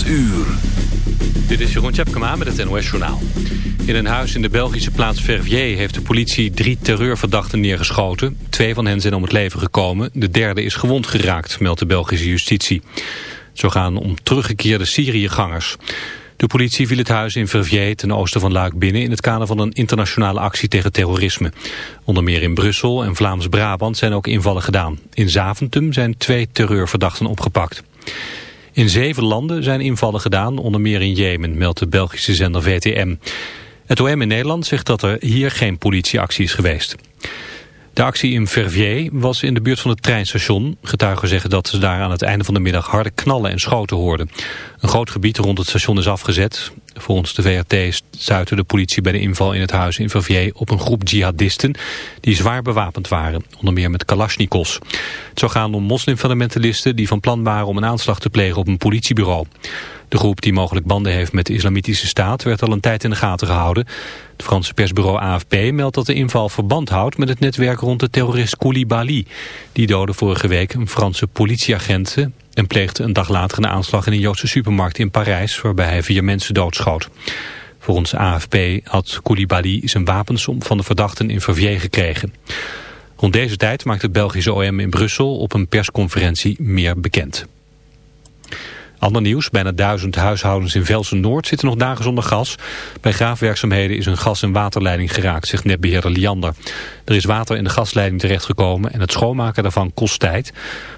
8 uur. Dit is Jeroen Tjepkema met het NOS Journaal. In een huis in de Belgische plaats Verviers heeft de politie drie terreurverdachten neergeschoten. Twee van hen zijn om het leven gekomen. De derde is gewond geraakt, meldt de Belgische justitie. Zo gaan om teruggekeerde Syriëgangers. De politie viel het huis in Verviers ten oosten van Luik binnen... in het kader van een internationale actie tegen terrorisme. Onder meer in Brussel en Vlaams-Brabant zijn ook invallen gedaan. In Zaventem zijn twee terreurverdachten opgepakt. In zeven landen zijn invallen gedaan, onder meer in Jemen, meldt de Belgische zender VTM. Het OM in Nederland zegt dat er hier geen politieactie is geweest. De actie in Verviers was in de buurt van het treinstation. Getuigen zeggen dat ze daar aan het einde van de middag harde knallen en schoten hoorden. Een groot gebied rond het station is afgezet. Volgens de VRT stuitte de politie bij de inval in het huis in Verviers op een groep jihadisten die zwaar bewapend waren, onder meer met kalasjnikos. Het zou gaan om moslimfundamentalisten die van plan waren om een aanslag te plegen op een politiebureau. De groep die mogelijk banden heeft met de islamitische staat werd al een tijd in de gaten gehouden. Het Franse persbureau AFP meldt dat de inval verband houdt met het netwerk rond de terrorist Koulibaly. Die doodde vorige week een Franse politieagent en pleegde een dag later een aanslag in een Joodse supermarkt in Parijs waarbij hij vier mensen doodschoot. Volgens AFP had Koulibaly zijn wapens van de verdachten in Verviers gekregen. Rond deze tijd maakt het Belgische OM in Brussel op een persconferentie meer bekend. Ander nieuws, bijna duizend huishoudens in Velsen-Noord zitten nog dagen zonder gas. Bij graafwerkzaamheden is een gas- en waterleiding geraakt, zegt netbeheerder Liander. Er is water in de gasleiding terechtgekomen en het schoonmaken daarvan kost tijd.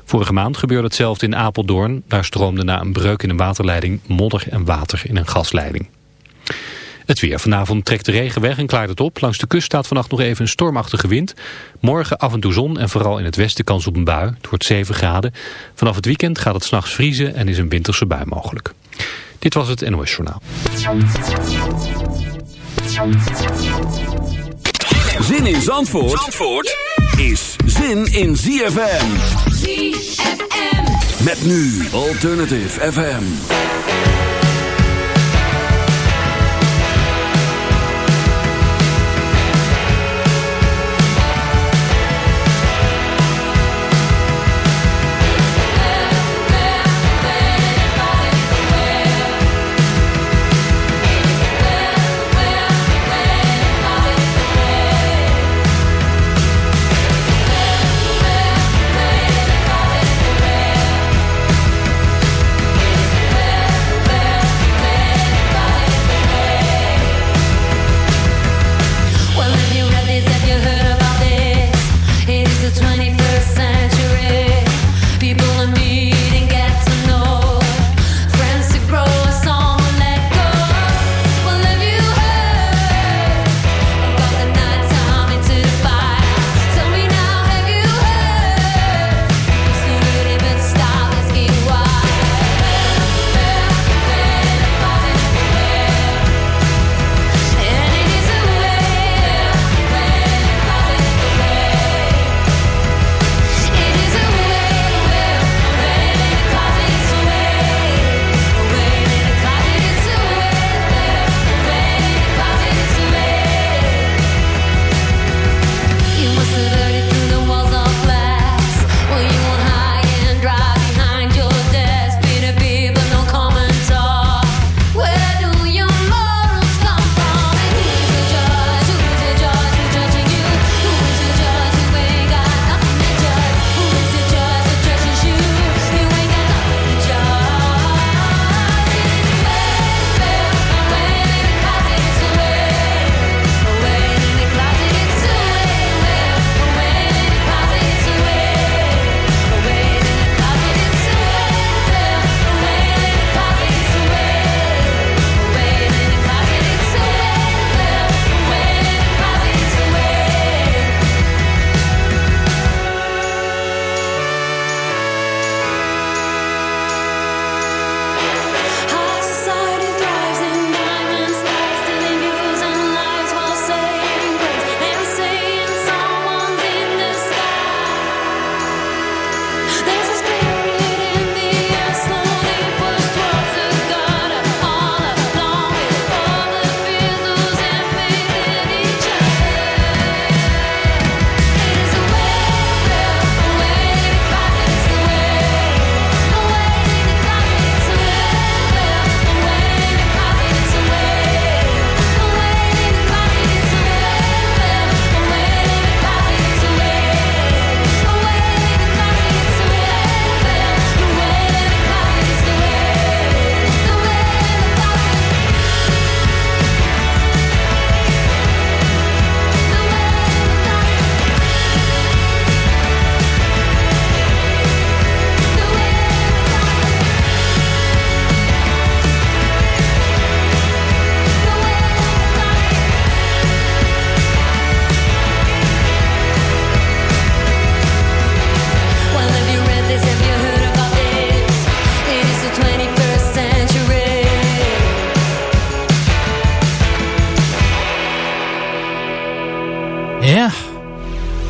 Vorige maand gebeurde hetzelfde in Apeldoorn. Daar stroomde na een breuk in een waterleiding modder en water in een gasleiding. Het weer. Vanavond trekt de regen weg en klaart het op. Langs de kust staat vannacht nog even een stormachtige wind. Morgen af en toe zon en vooral in het westen kans op een bui. Het wordt 7 graden. Vanaf het weekend gaat het s'nachts vriezen en is een winterse bui mogelijk. Dit was het NOS Journaal. Zin in Zandvoort, Zandvoort is zin in ZFM. ZFM. Met nu Alternative FM.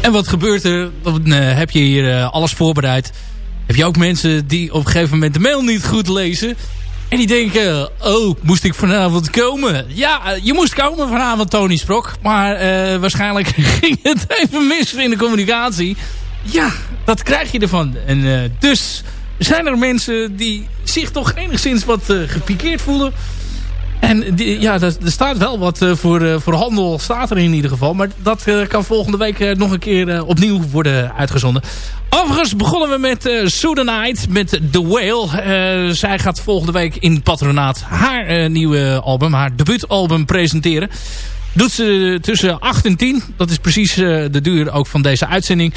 En wat gebeurt er? Dan heb je hier alles voorbereid. Heb je ook mensen die op een gegeven moment de mail niet goed lezen. En die denken, oh, moest ik vanavond komen? Ja, je moest komen vanavond, Tony Sprok. Maar waarschijnlijk ging het even mis in de communicatie. Ja, dat krijg je ervan. En dus zijn er mensen die zich toch enigszins wat uh, gepikeerd voelen. En ja, er, staat wel wat uh, voor, uh, voor handel, staat er in ieder geval. Maar dat kan volgende week nog een keer opnieuw worden uitgezonden. Overigens begonnen we met uh, Night met The Whale. zij gaat volgende week in Patronaat haar nieuwe album, haar debuutalbum presenteren. Doet ze tussen 8 en 10. Dat is precies de duur ook van deze uitzending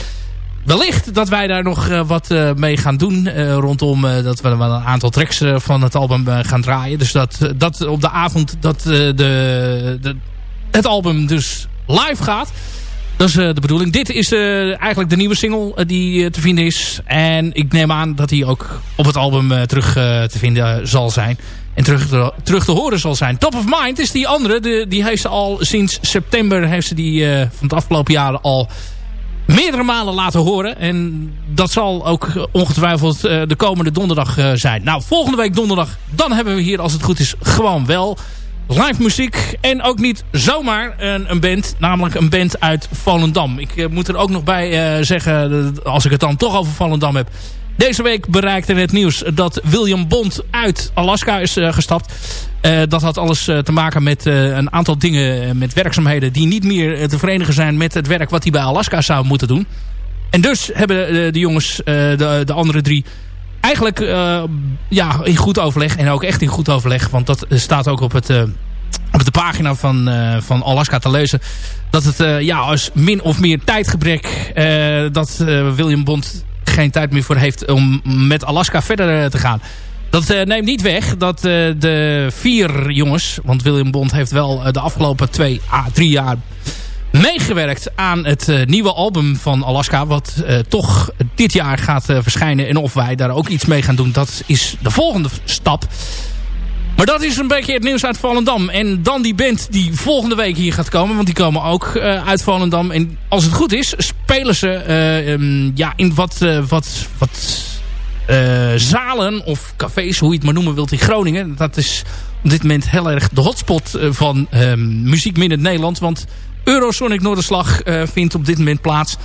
wellicht dat wij daar nog uh, wat uh, mee gaan doen. Uh, rondom dat we wel een aantal tracks van het album gaan draaien. Dus dat, dat op de avond dat de, de, het album dus live gaat. Dat is de bedoeling. Dit is eigenlijk de nieuwe single die te vinden is. En ik neem aan dat die ook op het album terug te vinden zal zijn. En terug te, terug te horen zal zijn. Top of Mind is die andere. De, die heeft ze al sinds september heeft ze die, van het afgelopen jaar al meerdere malen laten horen. En dat zal ook ongetwijfeld uh, de komende donderdag uh, zijn. Nou, volgende week donderdag, dan hebben we hier als het goed is gewoon wel live muziek. En ook niet zomaar een, een band, namelijk een band uit Volendam. Ik moet er ook nog bij zeggen, als ik het dan toch over Volendam heb... Deze week bereikte het nieuws dat William Bond uit Alaska is gestapt. Uh, dat had alles uh, te maken met een aantal dingen, met werkzaamheden... die niet meer te verenigen zijn met het werk wat hij bij Alaska zou moeten doen. En dus hebben de jongens, de, de andere drie... eigenlijk ja, in goed overleg en ook echt in goed overleg... want dat staat ook op het op de pagina van, van Alaska te lezen... dat het ja, als min of meer tijdgebrek... Dat William Bond geen tijd meer voor heeft om met Alaska verder eh, te gaan. Dat uh, neemt niet weg dat uh, de vier jongens... want William Bond heeft wel uh, de afgelopen twee à drie jaar meegewerkt aan het nieuwe album van Alaska... wat toch dit jaar gaat verschijnen. En of wij daar ook iets mee gaan doen, dat is de volgende stap. Maar dat is een beetje het nieuws uit Volendam. En dan die band die volgende week hier gaat komen. Want die komen ook uit Volendam. En als het goed is, spelen ze um, ja, in wat, wat, wat zalen of cafés, hoe je het maar noemen wilt, in Groningen. Dat is op dit moment heel erg de hotspot van um, muziek in Nederland. Want Eurosonic Noorderslag vindt op dit moment plaats.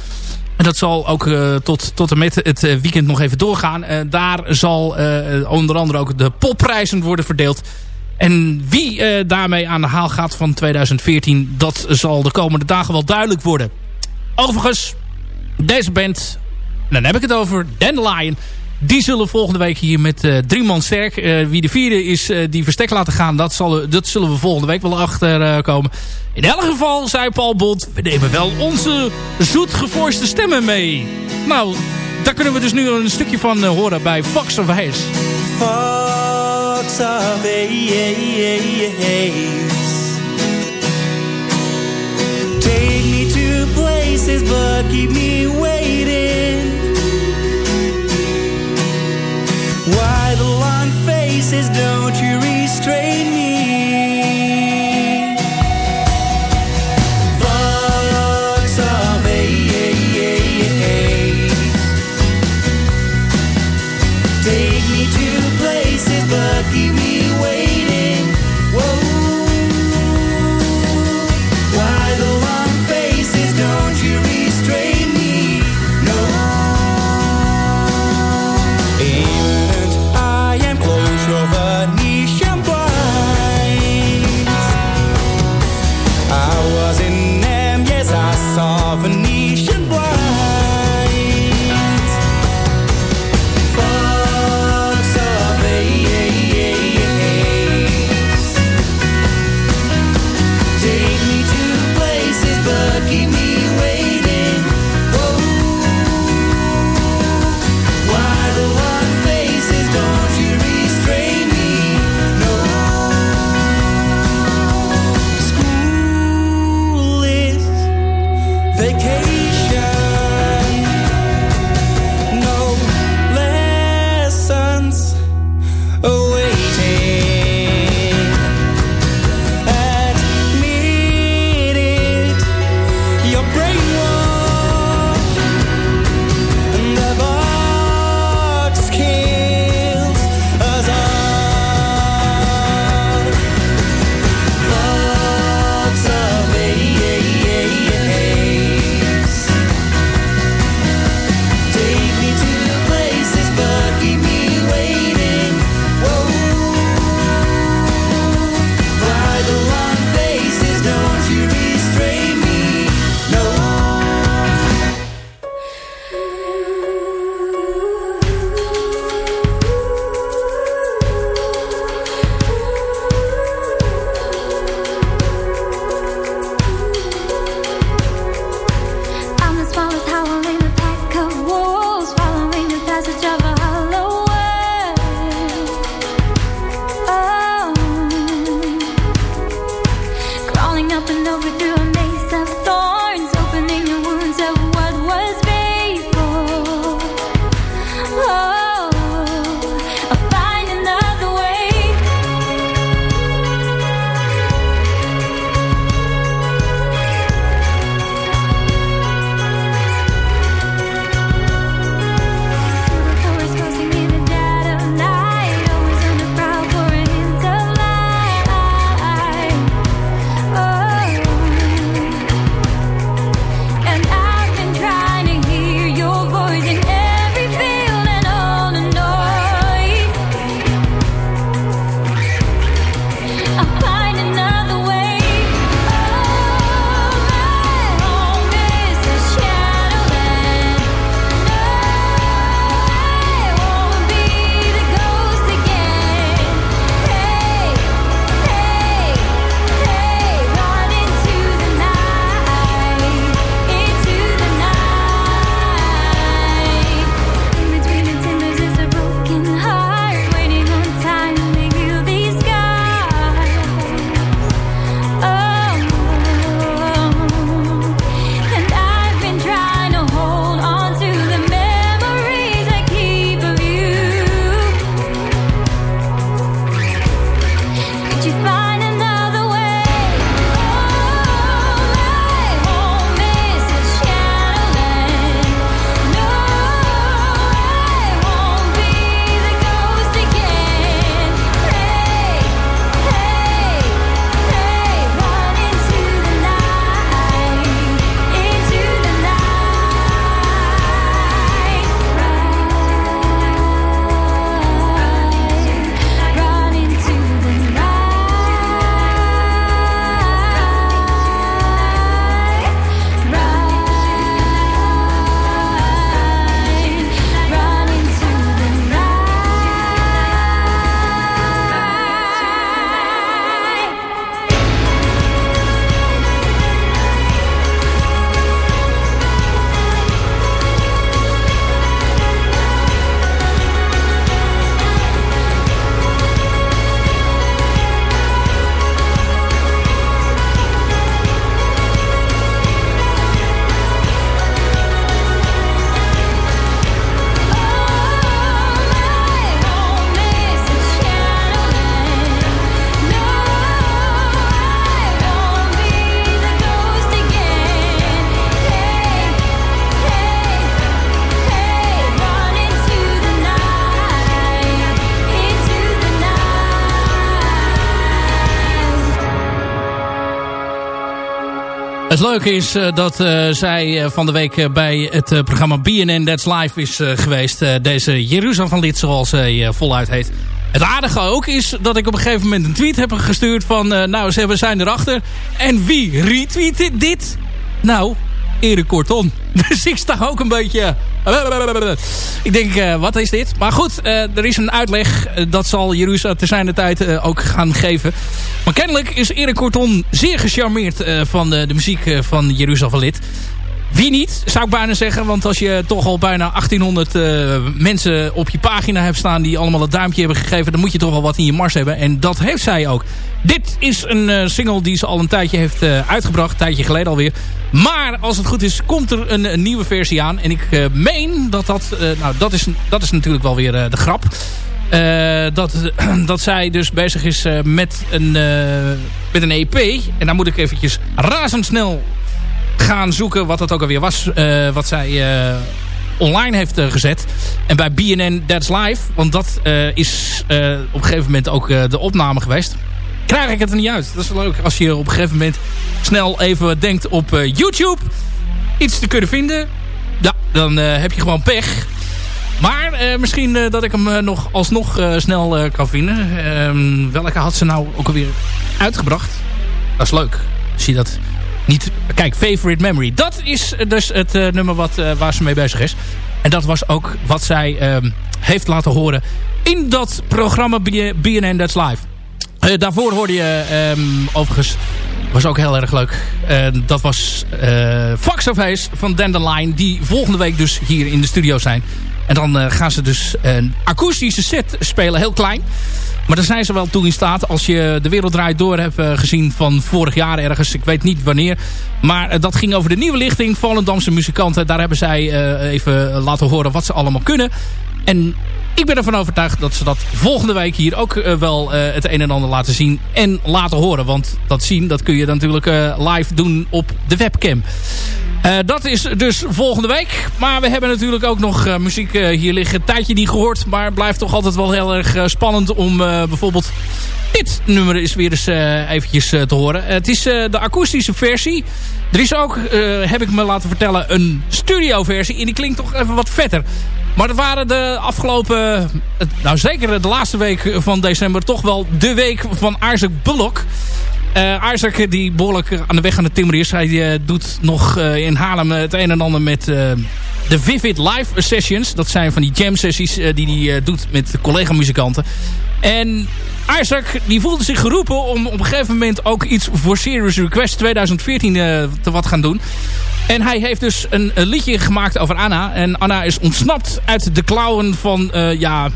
En dat zal ook tot, tot en met het weekend nog even doorgaan. Daar zal onder andere ook de popprijzen worden verdeeld. En wie daarmee aan de haal gaat van 2014... dat zal de komende dagen wel duidelijk worden. Overigens, deze band... Dan heb ik het over Dandelion... Die zullen volgende week hier met uh, drie man sterk. Uh, wie de vierde is uh, die verstek laten gaan. Dat, zal, dat zullen we volgende week wel achter komen. In elk geval, zei Paul Bond. We nemen wel onze zoetgevoiste stemmen mee. Nou, daar kunnen we dus nu een stukje van horen bij Fox of Haze. Fox of Take me to places but keep me Het leuke is uh, dat uh, zij uh, van de week bij het programma BNN That's Live is geweest. deze Jeruzalem van Lid, zoals zij voluit heet. Het aardige ook is dat ik op een gegeven moment een tweet heb gestuurd van... nou, ze zijn erachter. En wie retweet dit? Nou, Erik Korton. Dus ik ook een beetje... Ik denk, uh, wat is dit? Maar goed, uh, er is een uitleg. Uh, dat zal Jeruzalem te zijn de tijd ook gaan geven. Maar kennelijk is Erik Korton zeer gecharmeerd van de, de muziek van Jeruzalem Lid. Wie niet, zou ik bijna zeggen. Want als je toch al bijna 1800 uh, mensen op je pagina hebt staan... die allemaal het duimpje hebben gegeven... dan moet je toch wel wat in je mars hebben. En dat heeft zij ook. Dit is een uh, single die ze al een tijdje heeft uh, uitgebracht. Een tijdje geleden alweer. Maar als het goed is, komt er een, een nieuwe versie aan. En ik meen dat dat... nou, dat is, dat is natuurlijk wel weer de grap. dat, dat zij dus bezig is met, een, met een EP. En daar moet ik eventjes razendsnel gaan zoeken wat dat ook alweer was. Uh, wat zij uh, online heeft uh, gezet. En bij BNN That's Live. Want dat is op een gegeven moment ook de opname geweest. Krijg ik het er niet uit. Dat is leuk als je op een gegeven moment snel even denkt op YouTube. Iets te kunnen vinden. Ja, dan heb je gewoon pech. Maar misschien dat ik hem nog alsnog snel kan vinden. Ehm, welke had ze nou ook alweer uitgebracht? Dat is leuk. Zie dat niet, kijk, Favorite Memory. Dat is dus het uh, nummer wat, uh, waar ze mee bezig is. En dat was ook wat zij uh, heeft laten horen in dat programma BNN That's Live. Uh, daarvoor hoorde je um, overigens, was ook heel erg leuk. dat was Fox of van Dandelion. Die volgende week dus hier in de studio zijn. En dan gaan ze dus een akoestische set spelen, heel klein. Maar daar zijn ze wel toe in staat. Als je de wereld draait door hebt uh, gezien van vorig jaar ergens. Ik weet niet wanneer. Maar uh, dat ging over de nieuwe lichting. Volendamse muzikanten. Daar hebben zij even laten horen wat ze allemaal kunnen. En ik ben ervan overtuigd dat ze dat volgende week hier ook wel het een en ander laten zien. En laten horen. Want dat zien, dat kun je natuurlijk live doen op de webcam. Uh, dat is dus volgende week. Maar we hebben natuurlijk ook nog uh, muziek uh, hier liggen. Tijdje niet gehoord. Maar blijft toch altijd wel heel erg spannend om bijvoorbeeld... Dit nummer is weer eens eventjes te horen. het is de akoestische versie. Er is ook, heb ik me laten vertellen, een studio versie. En die klinkt toch even wat vetter. Maar dat waren de afgelopen... Nou zeker de laatste week van december toch wel de week van Isaac Bullock. Uh, Isaac die behoorlijk aan de weg aan de timmer is. Hij uh, doet nog uh, in Haarlem het een en ander met de Vivid Live Sessions. Dat zijn van die jam sessies die hij doet met collega-muzikanten. En Isaac die voelde zich geroepen om op een gegeven moment ook iets voor Serious Request 2014 te wat gaan doen. En hij heeft dus een, een, liedje gemaakt over Anna. En Anna is ontsnapt uit de klauwen van, ja,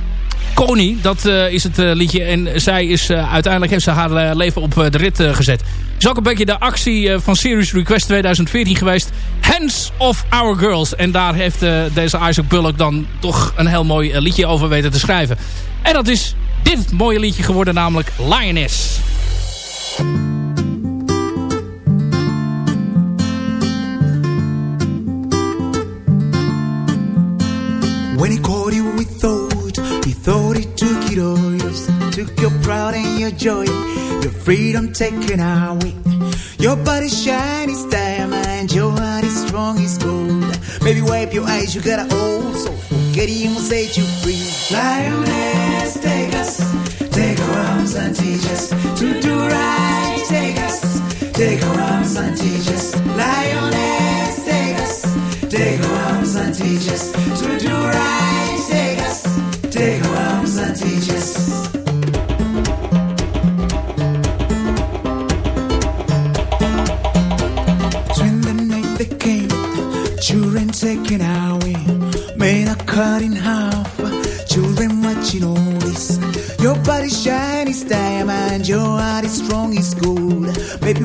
Kony, dat uh, is het uh, liedje. En zij is uh, uiteindelijk heeft ze haar leven op de rit gezet. Is ook een beetje de actie van Serious Request 2014 geweest. Hands of Our Girls. En daar heeft deze Isaac Bullock dan toch een heel mooi liedje over weten te schrijven. En dat is dit mooie liedje geworden, namelijk Lioness. When you with Thought he took your pride and your joy, your freedom taken away. Your body's shiny as diamond, your heart is strong as gold. Maybe wipe your eyes, you got an old soul. Forget him will set you free. Lioness, take us, take our arms and teach us to do right. Take us, take our arms and teach us. Lioness,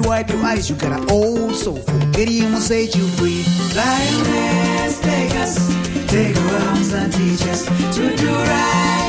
wipe your eyes, you got an old soul. Him will set you free. Lioness, take us. Take our arms and teach us to do right.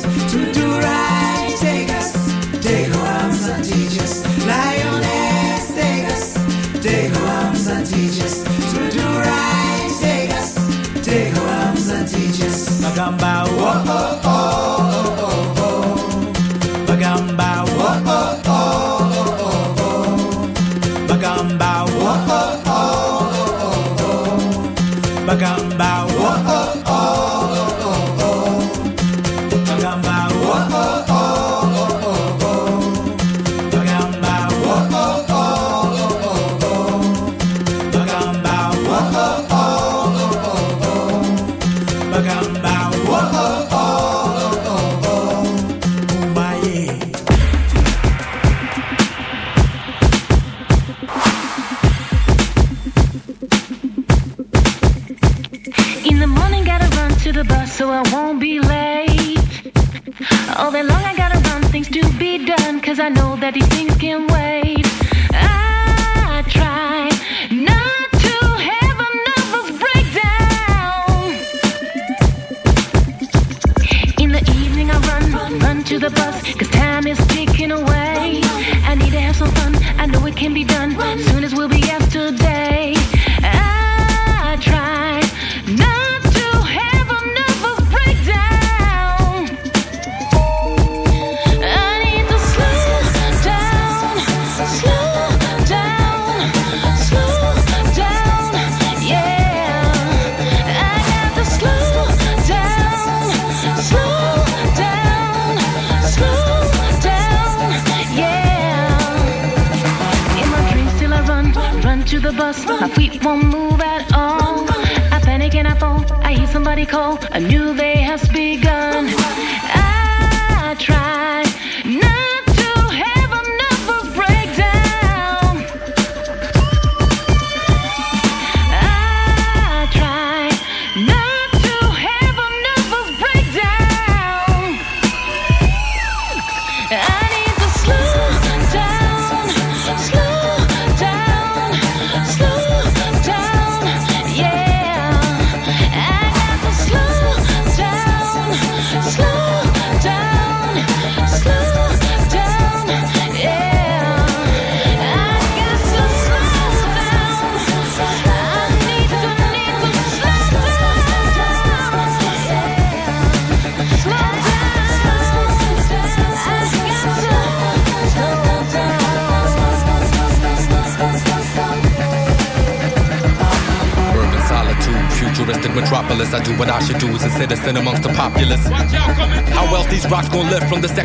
Magamba, whoa, oh, oh, citizen amongst the populace. How else these rocks gon' lift from the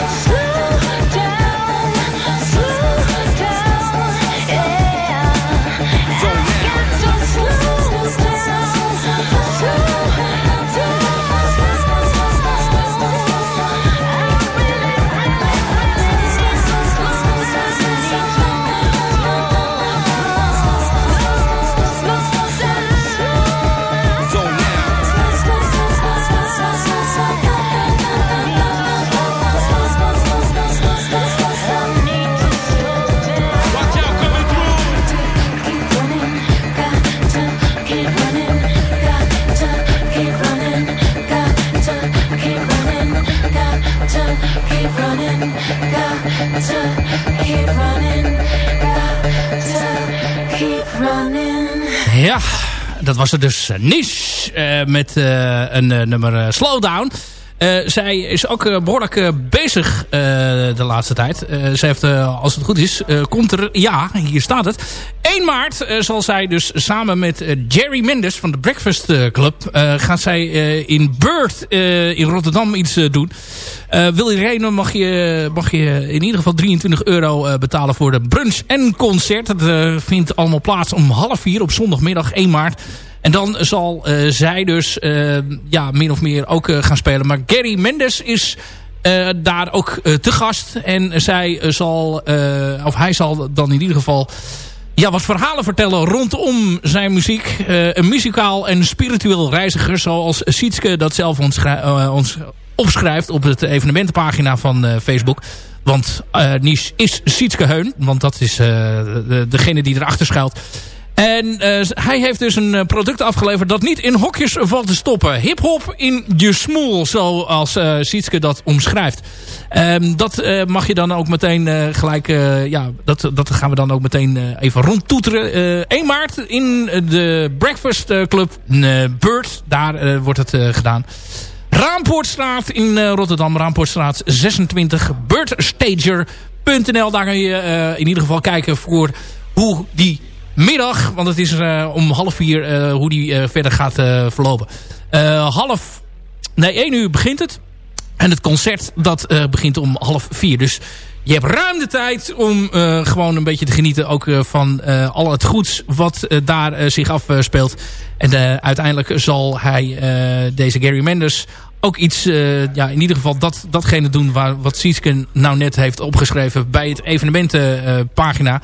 Yeah. Was er dus Nis eh, met eh, een eh, nummer Slowdown. Zij is ook eh, behoorlijk eh, bezig de laatste tijd. Ze heeft, als het goed is, komt er, ja, hier staat het, 1 maart zal zij dus samen met Jerry Mendes van de Breakfast Club... gaat zij in Bird in Rotterdam iets doen. wil iedereen mag je, mag je in ieder geval 23 euro betalen voor de brunch en concert. Dat vindt allemaal plaats om half vier op zondagmiddag 1 maart. En dan zal zij dus ja, min of meer ook gaan spelen. Maar Gary Mendes is daar ook te gast. En zij of hij zal dan in ieder geval ja, wat verhalen vertellen rondom zijn muziek. een muzikaal en spiritueel reiziger zoals Sietske dat zelf ons, ons opschrijft op het evenementenpagina van Facebook. Want Nies is Sietske Heun, want dat is de, degene die erachter schuilt. En uh, hij heeft dus een eh, product afgeleverd dat niet in hokjes valt te stoppen. Hip-hop in je smoel, zoals uh, Sietske dat omschrijft. Um, dat mag je dan ook meteen gelijk... ja, dat, dat gaan we dan ook meteen even rondtoeteren. 1 maart in de Breakfast Club Bird. Daar wordt het gedaan. Raampoortstraat in Rotterdam. Raampoortstraat 26. Birdstager.nl. Daar kan je in ieder geval kijken voor hoe die middag. Want het is uh, om half vier uh, hoe die uh, verder gaat verlopen. half... Nee, één uur begint het. En het concert dat begint om half vier. Dus je hebt ruim de tijd om gewoon een beetje te genieten ook van al het goeds wat daar zich afspeelt. En uiteindelijk zal hij, deze Gary Mendes, ook iets, ja, in ieder geval dat, datgene doen waar, wat Sietsken nou net heeft opgeschreven bij het evenementenpagina.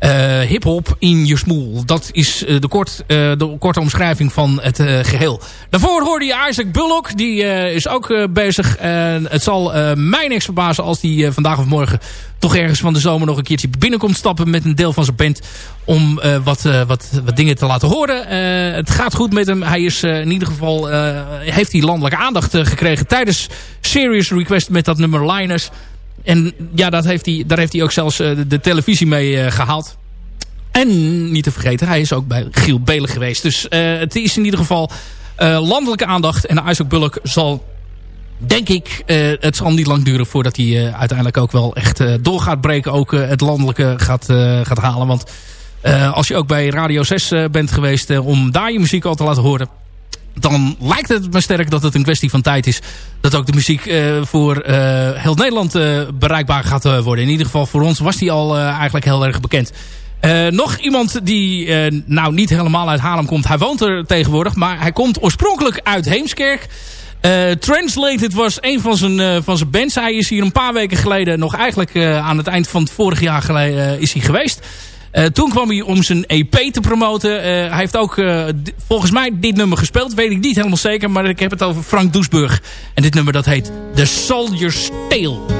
Uh, hip-hop in je smoel. Dat is uh, de, kort, uh, de korte omschrijving van het geheel. Daarvoor hoorde je Isaac Bullock. Die is ook bezig. En het zal mij niks verbazen als die vandaag of morgen toch ergens van de zomer nog een keertje binnenkomt stappen met een deel van zijn band. Om wat, wat, wat dingen te laten horen. het gaat goed met hem. Hij is in ieder geval, heeft hij landelijke aandacht gekregen tijdens Serious Request met dat nummer Liners. En ja, dat heeft hij, daar heeft hij ook zelfs uh, de, de, televisie mee uh, gehaald. En niet te vergeten, hij is ook bij Giel Belen geweest. Dus uh, het is in ieder geval landelijke aandacht. En Isaac Bullock zal, denk ik, het zal niet lang duren voordat hij uiteindelijk ook wel echt door gaat breken. Ook het landelijke gaat, gaat halen. Want als je ook bij Radio 6 bent geweest om daar je muziek al te laten horen dan lijkt het me sterk dat het een kwestie van tijd is... dat ook de muziek uh, voor uh, heel Nederland uh, bereikbaar gaat worden. In ieder geval voor ons was die al eigenlijk heel erg bekend. nog iemand die nou niet helemaal uit Haarlem komt. Hij woont er tegenwoordig, maar hij komt oorspronkelijk uit Heemskerk... Translated was een van zijn, van zijn bands. Hij is hier een paar weken geleden nog eigenlijk aan het eind van het vorig jaar geleden is hij geweest. Uh, toen kwam hij om zijn EP te promoten. Uh, hij heeft ook uh, volgens mij dit nummer gespeeld. Weet ik niet helemaal zeker. Maar ik heb het over Frank Doesburg. En dit nummer dat heet The Soldier's Tale.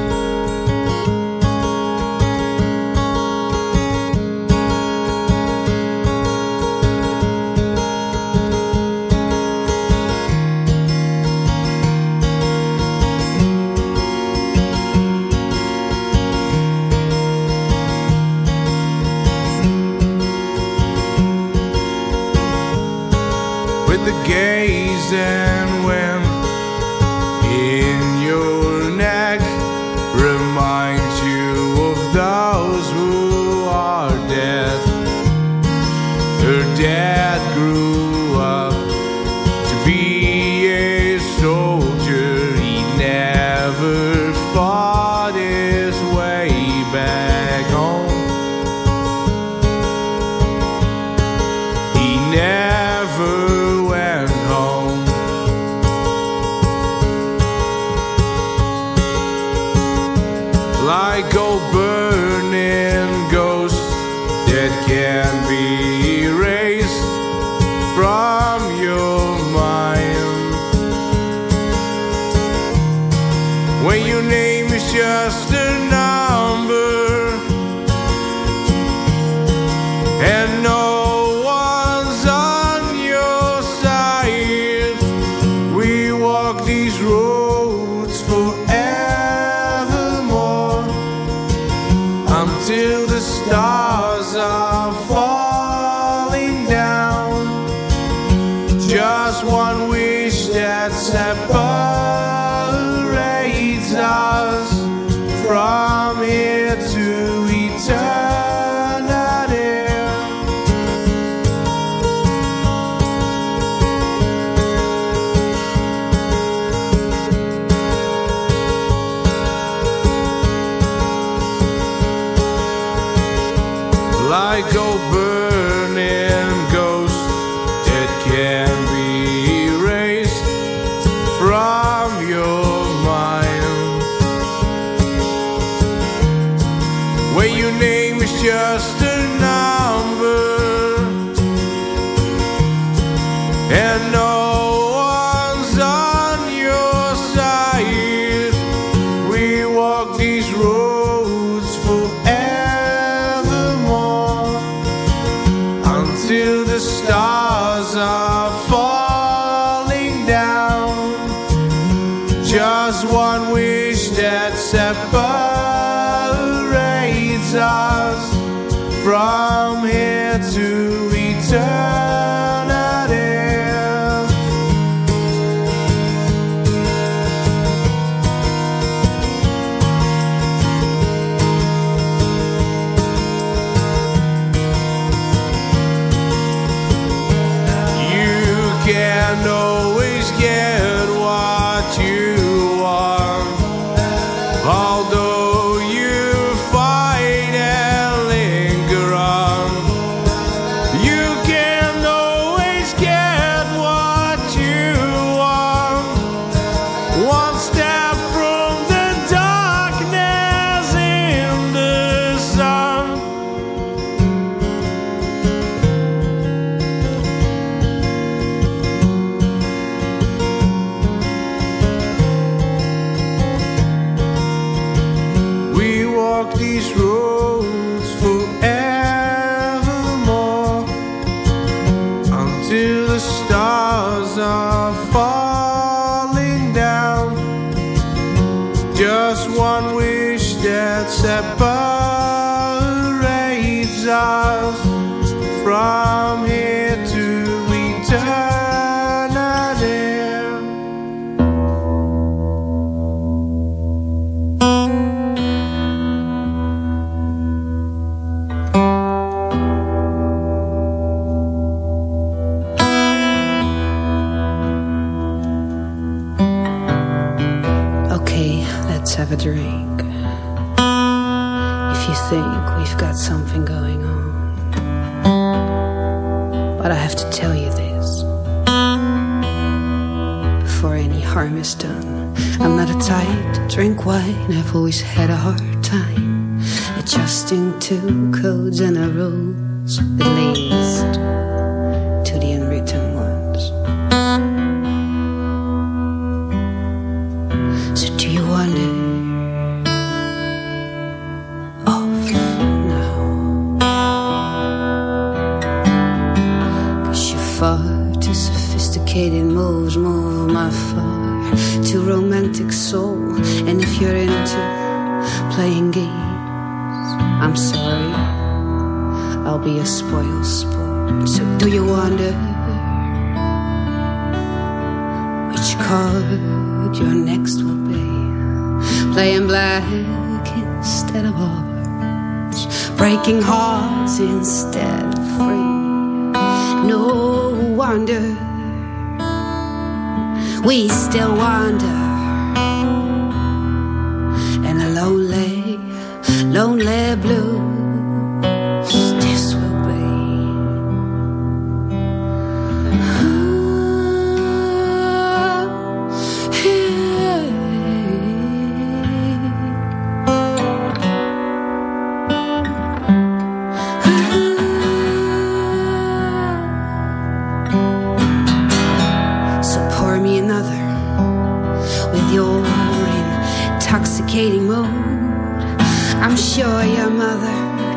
appetite drink wine. I've always had a hard time adjusting to codes and rules. At least instead free. No wonder we still wander in a lonely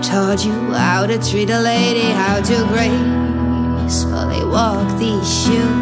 taught you how to treat a lady, how to gracefully walk these shoes.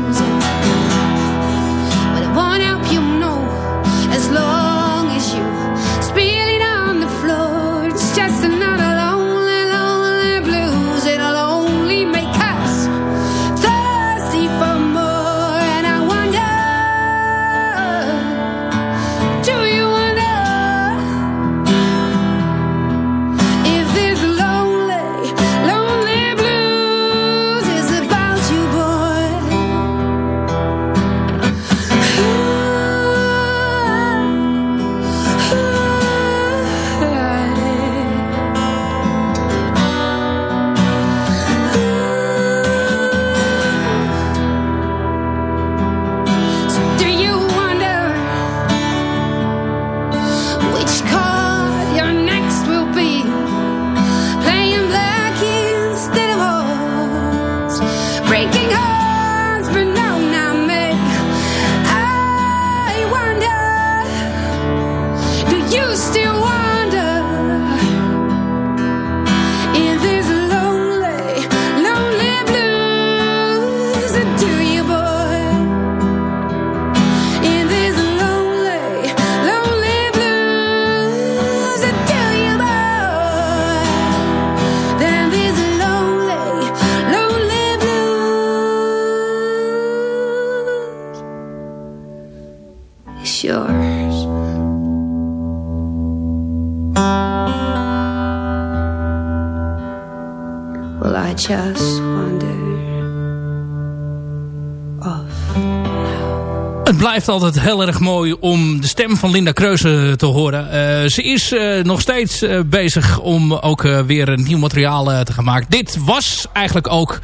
Blijft altijd heel erg mooi om de stem van Linda Kreuze te horen. Uh, ze is uh, nog steeds uh, bezig om ook weer een nieuw materiaal te gaan maken. Dit was eigenlijk ook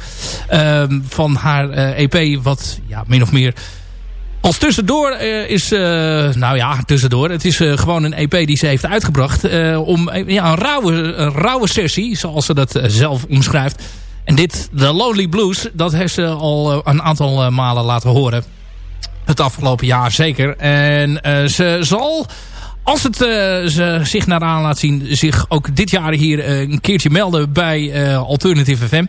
ehm, van haar EP wat ja, min of meer als tussendoor is, nou ja, tussendoor. Het is gewoon een EP die ze heeft uitgebracht. om ja, een, rauwe, een rauwe sessie, zoals ze dat zelf omschrijft. En dit, The Lonely Blues, dat heeft ze al een aantal malen laten horen. Het afgelopen jaar zeker. En uh, ze zal, als het uh, ze zich naar aan laat zien... zich ook dit jaar hier uh, een keertje melden bij Alternative FM.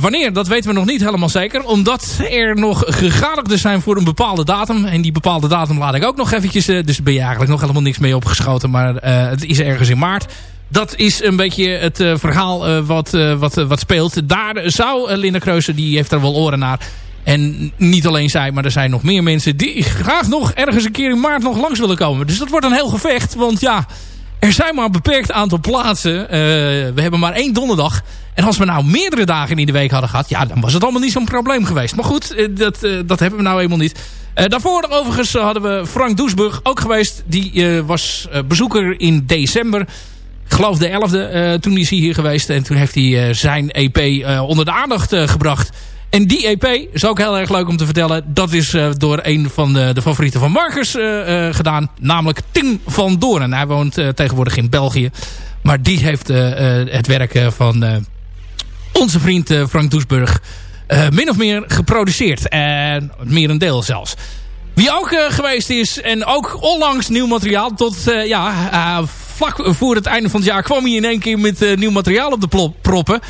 wanneer, dat weten we nog niet helemaal zeker. Omdat er nog gegadigden zijn voor een bepaalde datum. En die bepaalde datum laat ik ook nog eventjes... dus ben je eigenlijk nog helemaal niks mee opgeschoten. Maar het is ergens in maart. Dat is een beetje het verhaal wat, wat, wat speelt. Daar zou Linda Kreuzen, die heeft er wel oren naar en niet alleen zij, maar er zijn nog meer mensen die graag nog ergens een keer in maart nog langs willen komen. Dus dat wordt een heel gevecht. Want ja, er zijn maar een beperkt aantal plaatsen. Uh, we hebben maar één donderdag. En als we nou meerdere dagen in de week hadden gehad... ja, dan was het allemaal niet zo'n probleem geweest. Maar goed, uh, dat, uh, dat hebben we nou eenmaal niet. daarvoor overigens hadden we Frank Doesburg ook geweest. Die was bezoeker in december. Ik geloof de 11e. toen is hij hier geweest. En toen heeft hij zijn EP onder de aandacht gebracht... En die EP is ook heel erg leuk om te vertellen. Dat is uh, door een van de, de, favorieten van Marcus uh, uh, gedaan. Namelijk Tim van Doorn. Hij woont tegenwoordig in België. Maar die heeft het werk van onze vriend Frank Doesburg min of meer geproduceerd. En meer een deel zelfs. Wie ook geweest is en ook onlangs nieuw materiaal. Tot ja, vlak voor het einde van het jaar kwam hij in één keer met nieuw materiaal op de proppen.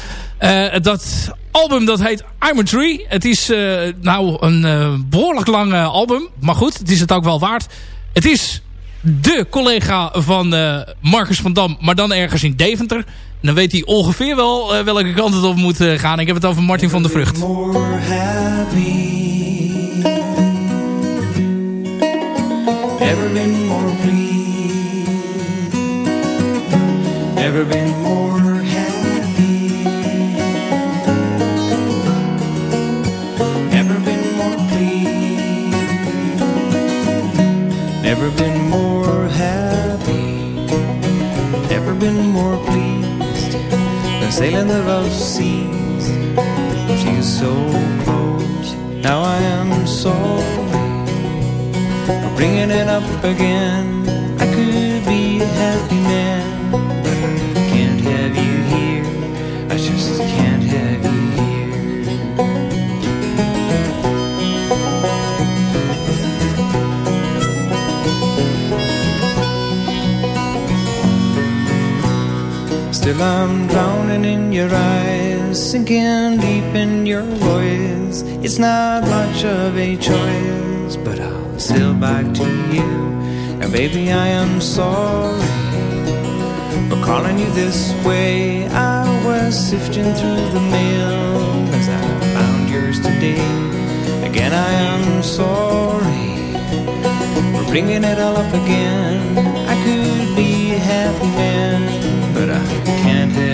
dat album dat heet I'm a Tree. Het is uh, nou een behoorlijk lang album. Maar goed, het is het ook wel waard. Het is de collega van Marcus van Dam, maar dan ergens in Deventer. En dan weet hij ongeveer wel welke kant het op moet gaan. Ik heb het over Martin van der Vrucht. Never been more happy. Never been more pleased. Never been more happy, never been more pleased than sailing the rough seas. She's so close, now I am sorry for bringing it up again. I could be a happy man, Still I'm drowning in your eyes Sinking deep in your voice. It's not much of a choice But I'll sail back to you. And baby I am sorry For calling you this way. I was sifting through the mail As I found yours today. Again I am sorry For bringing it all up again can't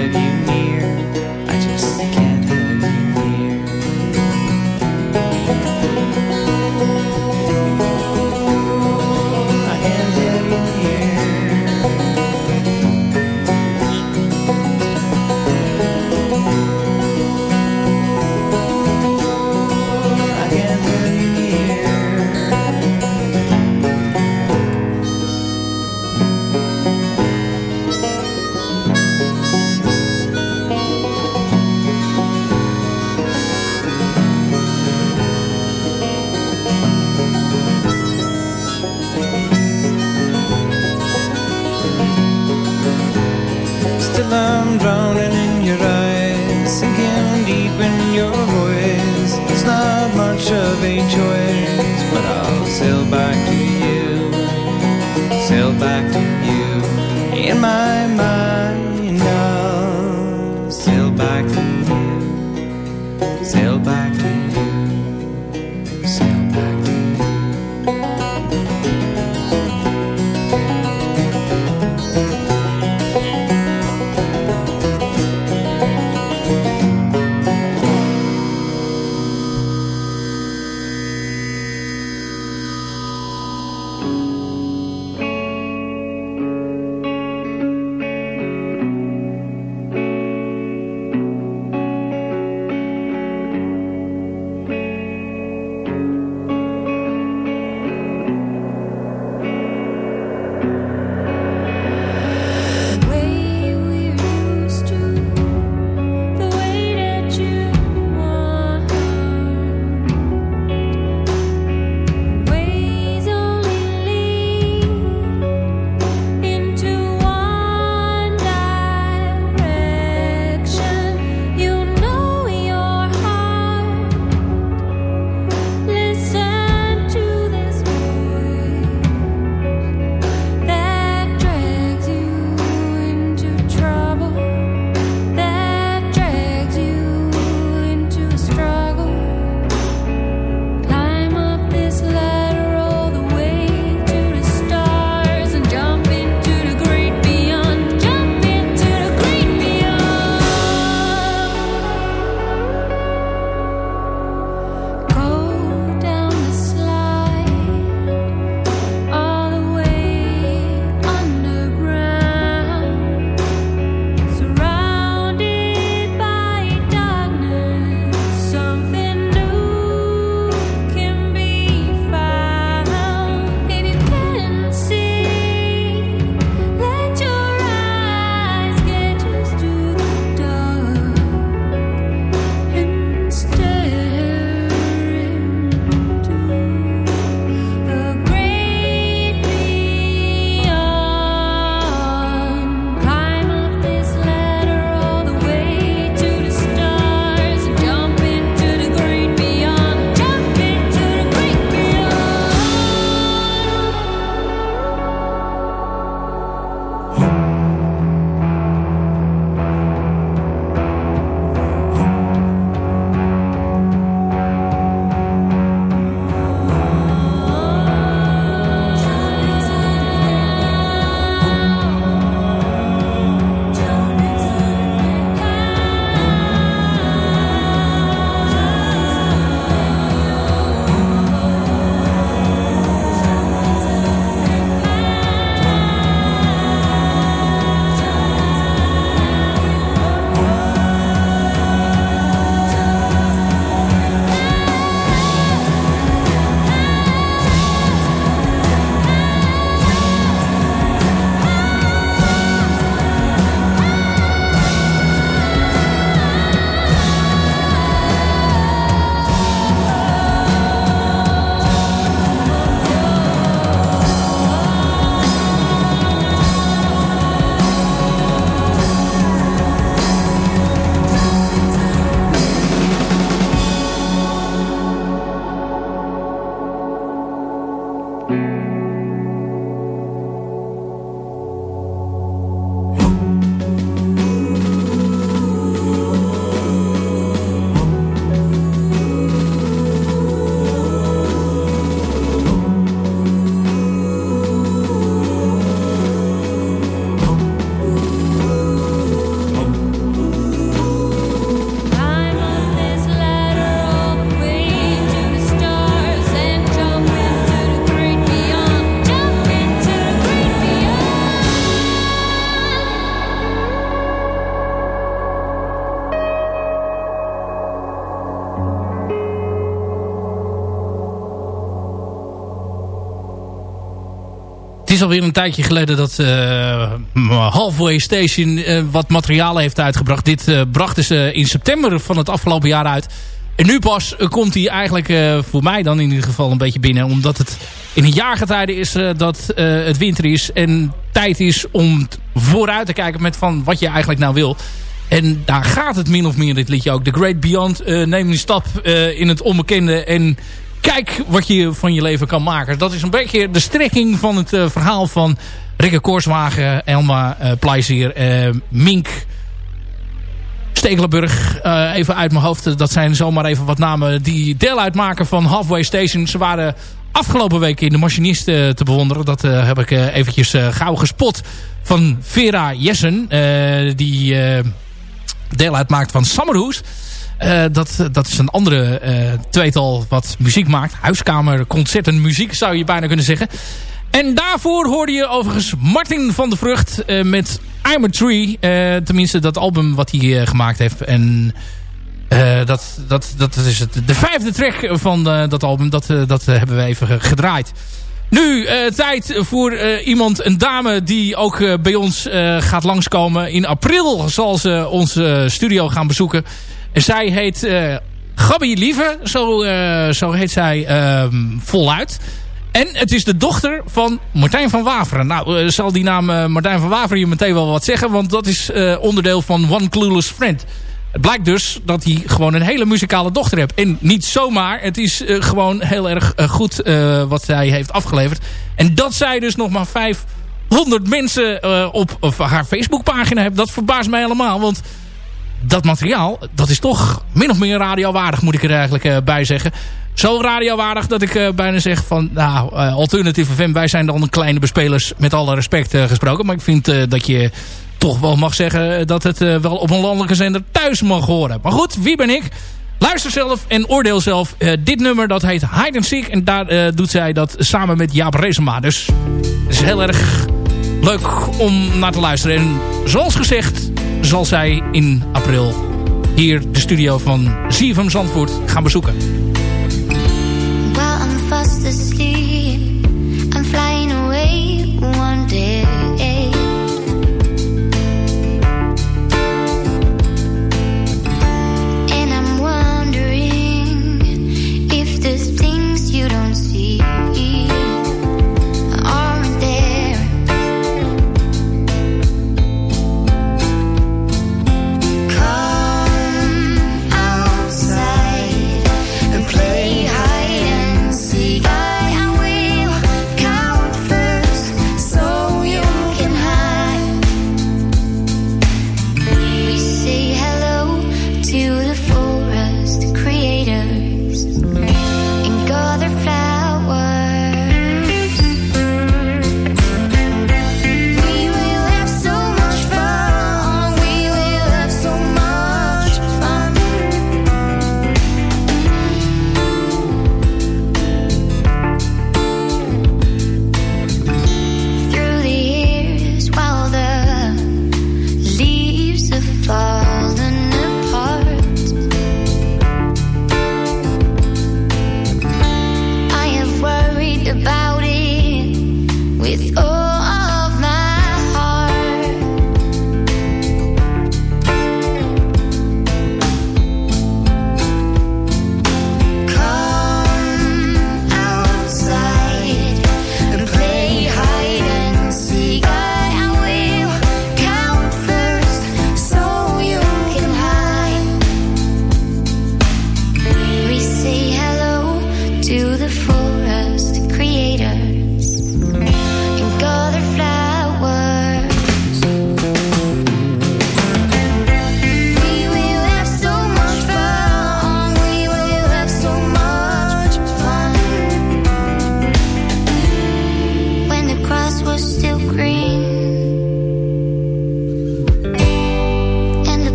drowning in your eyes Sinking deep in your voice. It's not much of a choice But I'll sail back to you Sail back to you. In my alweer een tijdje geleden dat Halfway Station wat materiaal heeft uitgebracht. Dit brachten ze in september van het afgelopen jaar uit. En nu pas komt hij eigenlijk voor mij dan in ieder geval een beetje binnen. Omdat het in een jaargetijde is dat het winter is. En tijd is om vooruit te kijken met van wat je eigenlijk nou wil. En daar gaat het min of meer dit liedje ook. The Great Beyond. neem een stap in het onbekende en kijk wat je van je leven kan maken. Dat is een beetje de strekking van het uh, verhaal van Rikke Korswagen, Elma uh, Pleisier, uh, Mink, Stekelenburg. even uit mijn hoofd, dat zijn zomaar even wat namen die deel uitmaken van Halfway Station. Ze waren afgelopen week in de machinist te bewonderen. Dat heb ik eventjes gauw gespot van Vera Jessen, die deel uitmaakt van Summerhoes. Uh, dat, dat is een andere uh, tweetal wat muziek maakt. Huiskamer, concerten, muziek zou je bijna kunnen zeggen. En daarvoor hoorde je overigens Martin van der Vrucht uh, met I'm a Tree. tenminste dat album wat hij gemaakt heeft. En dat, dat, dat is het, de vijfde track van dat album. Dat, dat hebben we even gedraaid. Nu, tijd voor iemand, een dame die ook bij ons gaat langskomen. In april zal ze onze studio gaan bezoeken. Zij heet uh, Gabby Lieve, zo, uh, zo heet zij uh, voluit. En het is de dochter van Martijn van Waveren. Nou, uh, zal die naam Martijn van Waveren je meteen wel wat zeggen... want dat is onderdeel van One Clueless Friend. Het blijkt dus dat hij gewoon een hele muzikale dochter heeft. En niet zomaar, het is gewoon heel erg goed wat zij heeft afgeleverd. En dat zij dus nog maar 500 mensen op, op haar Facebookpagina heeft... dat verbaast mij helemaal, want dat materiaal, dat is toch min of meer radiowaardig, moet ik er eigenlijk uh, bij zeggen. Zo radiowaardig dat ik uh, bijna zeg van, nou, uh, Alternative FM, wij zijn dan kleine bespelers, met alle respect gesproken. Maar ik vind dat je toch wel mag zeggen dat het wel op een landelijke zender thuis mag horen. Maar goed, wie ben ik? Luister zelf en oordeel zelf. dit nummer dat heet Hide Seek. En daar doet zij dat samen met Jaap Rezema. Dus het is heel erg leuk om naar te luisteren. En zoals gezegd zal zij in april hier de studio van ZFM Zandvoort gaan bezoeken.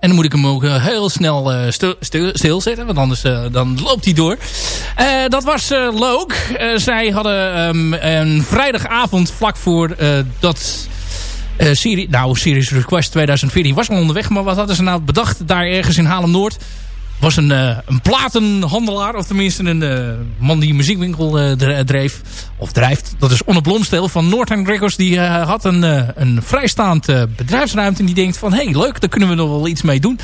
En dan moet ik hem ook eh, heel snel uh, stilzetten. Want anders uh, dan loopt hij door. dat was Look. zij hadden um, een vrijdagavond vlak voor dat... serie, nou, Series Request 2014 was al onderweg. Maar wat hadden ze nou bedacht daar ergens in Haarlem-Noord? Was een, uh, een platenhandelaar. Of tenminste een uh, man die een muziekwinkel uh, dreef. Of drijft. Dat is Onne Blomsteel van Northern Records. Die had een, een vrijstaand bedrijfsruimte. En die denkt van... Hé, hey, leuk, daar kunnen we nog wel iets mee doen.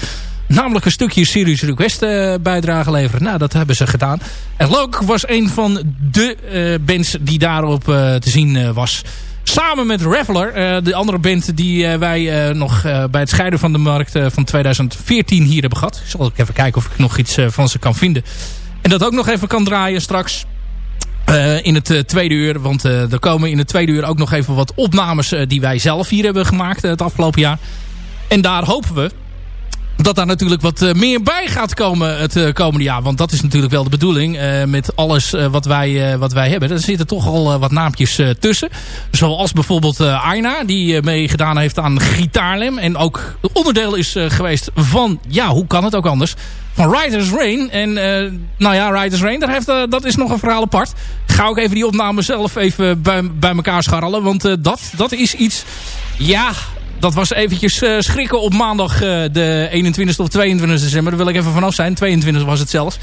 Namelijk een stukje Serious Request bijdrage leveren. Nou, dat hebben ze gedaan. En Loke was een van de bands die daarop te zien was. Samen met Reveler, uh, de andere band die uh, wij uh, nog bij het scheiden van de markt van 2014 hier hebben gehad. Ik zal ook even kijken of ik nog iets van ze kan vinden. En dat ook nog even kan draaien straks. in het tweede uur, want er komen in het tweede uur ook nog even wat opnames die wij zelf hier hebben gemaakt het afgelopen jaar. En daar hopen we dat daar natuurlijk wat eh, meer bij gaat komen het eh, komende jaar. Want dat is natuurlijk wel de bedoeling. Uh, met alles wat, wij, wat wij hebben. Er zitten toch al wat naampjes tussen. Zoals bijvoorbeeld Aina. Die meegedaan heeft aan Gitaarlem. En ook onderdeel is geweest van... Ja, hoe kan het ook anders? Van Riders Rain. En nou ja, Riders Rain. Daar heeft, dat is nog een verhaal apart. Ga ook even die opname zelf even bij, bij elkaar scharrelen. Want dat, dat is iets... Ja, dat was eventjes uh, schrikken op maandag uh, de 21 of 22 december. Daar wil ik even vanaf zijn. 22 was het zelfs.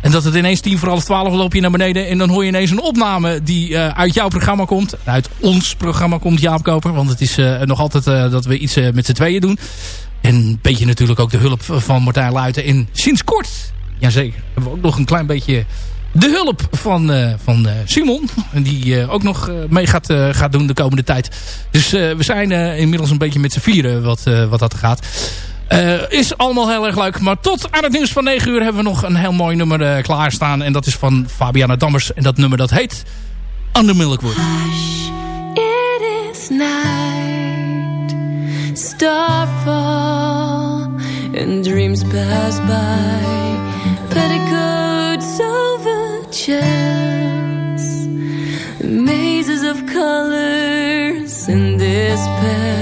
En dat het ineens tien voor half twaalf loop je naar beneden. En dan hoor je ineens een opname die uh, uit jouw programma komt. Uit ons programma komt Jaap Koper. Want het is nog altijd dat we iets met z'n tweeën doen. En een beetje natuurlijk ook de hulp van Martijn Luiten. En sinds kort, jazeker, hebben we ook nog een klein beetje de hulp van, uh, van uh, Simon. Die uh, ook nog mee gaat, gaat doen de komende tijd. Dus we zijn inmiddels een beetje met z'n vieren wat, wat dat gaat. is allemaal heel erg leuk. Maar tot aan het nieuws van 9 uur hebben we nog een heel mooi nummer klaarstaan. En dat is van Fabiana Dammers. En dat nummer dat heet Under Milkwood. It is night. Starfall. And dreams pass by. Over chance mazes of colors in despair Tot